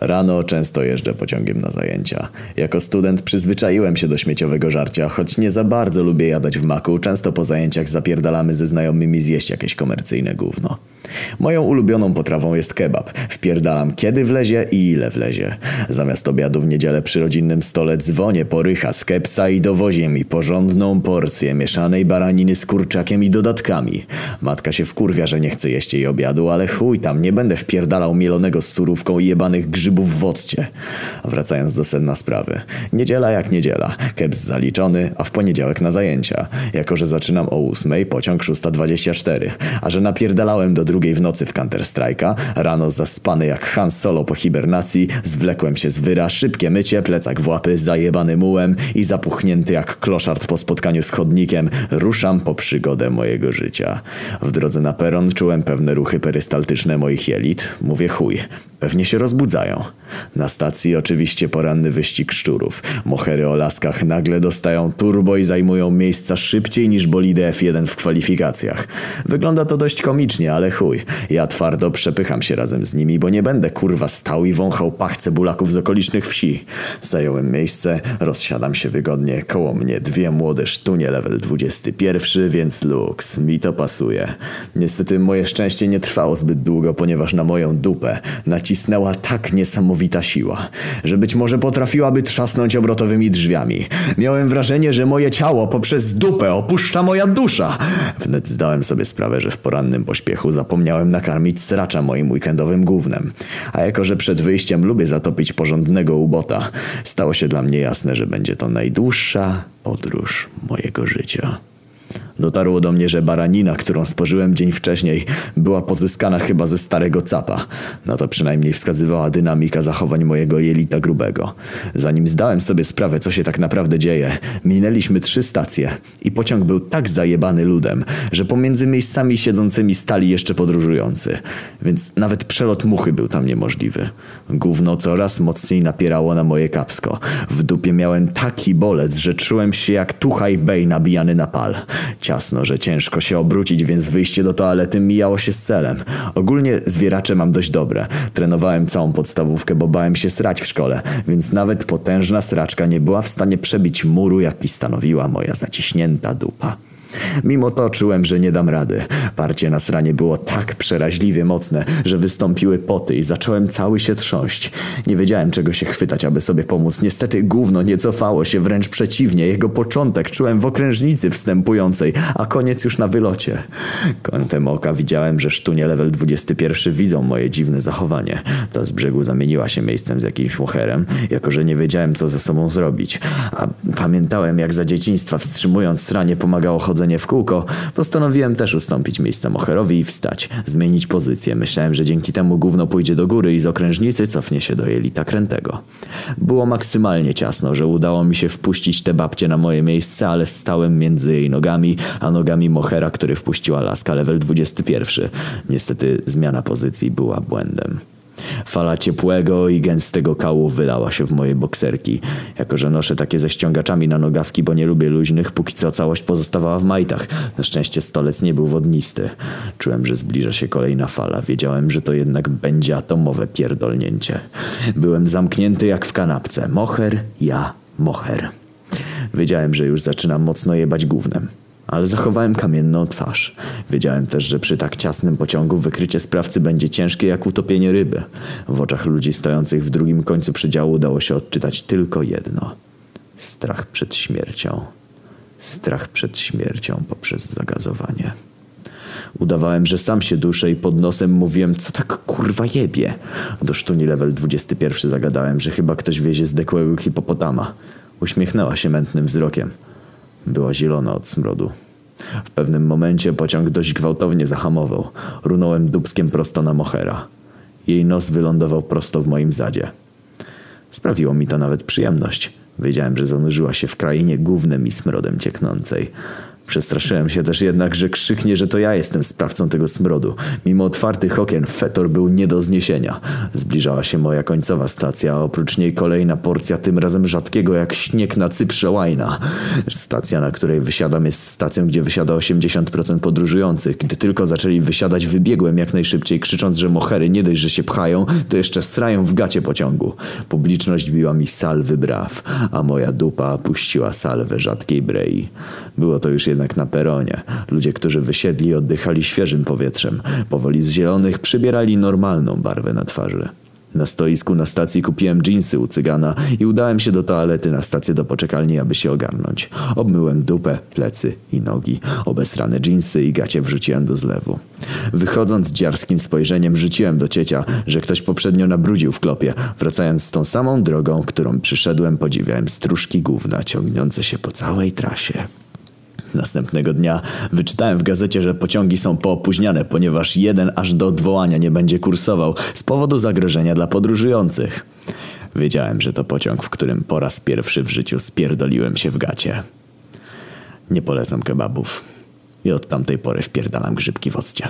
Rano często jeżdżę pociągiem na zajęcia. Jako student przyzwyczaiłem się do śmieciowego żarcia, choć nie za bardzo lubię jadać w maku, często po zajęciach zapierdalamy ze znajomymi zjeść jakieś komercyjne gówno. Moją ulubioną potrawą jest kebab. Wpierdalam kiedy wlezie i ile wlezie. Zamiast obiadu w niedzielę przy rodzinnym stole dzwonię po rycha z kepsa i dowozię mi porządną porcję mieszanej baraniny z kurczakiem i dodatkami. Matka się wkurwia, że nie chce jeść jej obiadu, ale chuj tam, nie będę wpierdalał mielonego z surówką i jebanych grzybów w occie. Wracając do sedna sprawy. Niedziela jak niedziela. Keps zaliczony, a w poniedziałek na zajęcia. Jako, że zaczynam o ósmej, pociąg 6.24. A że napierdalałem do drugiej w nocy w Counter-Strike'a, rano zaspany jak Han Solo po hibernacji, zwlekłem się z wyra, szybkie mycie, plecak w łapy, zajebany mułem i zapuchnięty jak kloszard po spotkaniu z chodnikiem, ruszam po przygodę mojego życia. W drodze na peron czułem pewne ruchy perystaltyczne moich jelit. Mówię chuj, pewnie się rozbudzają. Na stacji oczywiście poranny wyścig szczurów. Mohery o laskach nagle dostają turbo i zajmują miejsca szybciej niż bolidy F1 w kwalifikacjach. Wygląda to dość komicznie, ale chuj. Ja twardo przepycham się razem z nimi, bo nie będę kurwa stał i wąchał pachce bulaków z okolicznych wsi. Zająłem miejsce, rozsiadam się wygodnie. Koło mnie dwie młode sztunie level 21, więc luks. Mi to pasuje. Niestety moje szczęście nie trwało zbyt długo, ponieważ na moją dupę nacisnęła tak niesamowita siła, że być może potrafiłaby trzasnąć obrotowymi drzwiami. Miałem wrażenie, że moje ciało poprzez dupę opuszcza moja dusza. Wnet zdałem sobie sprawę, że w porannym pośpiechu zapomniałem nakarmić sracza moim weekendowym gównem. A jako, że przed wyjściem lubię zatopić porządnego ubota, stało się dla mnie jasne, że będzie to najdłuższa podróż mojego życia. Dotarło do mnie, że baranina, którą spożyłem dzień wcześniej, była pozyskana chyba ze starego capa. No to przynajmniej wskazywała dynamika zachowań mojego jelita grubego. Zanim zdałem sobie sprawę, co się tak naprawdę dzieje, minęliśmy trzy stacje i pociąg był tak zajebany ludem, że pomiędzy miejscami siedzącymi stali jeszcze podróżujący. Więc nawet przelot muchy był tam niemożliwy. Gówno coraz mocniej napierało na moje kapsko. W dupie miałem taki bolec, że czułem się jak tuchaj bej nabijany na pal. Ciasno, że ciężko się obrócić, więc wyjście do toalety mijało się z celem. Ogólnie zwieracze mam dość dobre. Trenowałem całą podstawówkę, bo bałem się srać w szkole, więc nawet potężna sraczka nie była w stanie przebić muru, jaki stanowiła moja zaciśnięta dupa. Mimo to czułem, że nie dam rady. Parcie na sranie było tak przeraźliwie mocne, że wystąpiły poty i zacząłem cały się trząść. Nie wiedziałem czego się chwytać, aby sobie pomóc. Niestety gówno nie cofało się, wręcz przeciwnie. Jego początek czułem w okrężnicy wstępującej, a koniec już na wylocie. Kątem oka widziałem, że sztunie level 21 widzą moje dziwne zachowanie. Ta z brzegu zamieniła się miejscem z jakimś moherem, jako że nie wiedziałem co ze sobą zrobić. A pamiętałem jak za dzieciństwa wstrzymując sranie pomagało chodzenie chodzenie w kółko, postanowiłem też ustąpić miejsca Moherowi i wstać, zmienić pozycję. Myślałem, że dzięki temu gówno pójdzie do góry i z okrężnicy cofnie się do jelita krętego. Było maksymalnie ciasno, że udało mi się wpuścić tę babcię na moje miejsce, ale stałem między jej nogami, a nogami Mohera, który wpuściła laska level 21. Niestety zmiana pozycji była błędem. Fala ciepłego i gęstego kału wylała się w moje bokserki. Jako, że noszę takie ze ściągaczami na nogawki, bo nie lubię luźnych, póki co całość pozostawała w majtach. Na szczęście stolec nie był wodnisty. Czułem, że zbliża się kolejna fala. Wiedziałem, że to jednak będzie atomowe pierdolnięcie. Byłem zamknięty jak w kanapce. Moher, ja, moher. Wiedziałem, że już zaczynam mocno jebać gównem ale zachowałem kamienną twarz. Wiedziałem też, że przy tak ciasnym pociągu wykrycie sprawcy będzie ciężkie jak utopienie ryby. W oczach ludzi stojących w drugim końcu przydziału udało się odczytać tylko jedno. Strach przed śmiercią. Strach przed śmiercią poprzez zagazowanie. Udawałem, że sam się duszę i pod nosem mówiłem, co tak kurwa jebie. Do sztuni level 21 zagadałem, że chyba ktoś wiezie zdekłego hipopotama. Uśmiechnęła się mętnym wzrokiem. Była zielona od smrodu. W pewnym momencie pociąg dość gwałtownie zahamował. Runąłem dubskiem prosto na Mohera. Jej nos wylądował prosto w moim zadzie. Sprawiło mi to nawet przyjemność. Wiedziałem, że zanurzyła się w krainie gównem i smrodem cieknącej. Przestraszyłem się też jednak, że krzyknie, że to ja jestem sprawcą tego smrodu. Mimo otwartych okien fetor był nie do zniesienia. Zbliżała się moja końcowa stacja, a oprócz niej kolejna porcja, tym razem rzadkiego jak śnieg na Cyprze łajna. Stacja, na której wysiadam jest stacją, gdzie wysiada 80% podróżujących. Gdy tylko zaczęli wysiadać, wybiegłem jak najszybciej, krzycząc, że mohery nie dość, że się pchają, to jeszcze srają w gacie pociągu. Publiczność biła mi salwy braw, a moja dupa puściła salwę rzadkiej brei. Było to już na peronie. Ludzie, którzy wysiedli, oddychali świeżym powietrzem. Powoli z zielonych przybierali normalną barwę na twarzy. Na stoisku na stacji kupiłem dżinsy u cygana i udałem się do toalety na stację do poczekalni, aby się ogarnąć. Obmyłem dupę, plecy i nogi. Obesrane dżinsy i gacie wrzuciłem do zlewu. Wychodząc dziarskim spojrzeniem rzuciłem do ciecia, że ktoś poprzednio nabrudził w klopie. Wracając tą samą drogą, którą przyszedłem, podziwiałem stróżki gówna ciągnące się po całej trasie. Następnego dnia wyczytałem w gazecie, że pociągi są poopóźniane, ponieważ jeden aż do odwołania nie będzie kursował z powodu zagrożenia dla podróżujących. Wiedziałem, że to pociąg, w którym po raz pierwszy w życiu spierdoliłem się w gacie. Nie polecam kebabów. I od tamtej pory wpierdalam grzybki w occie.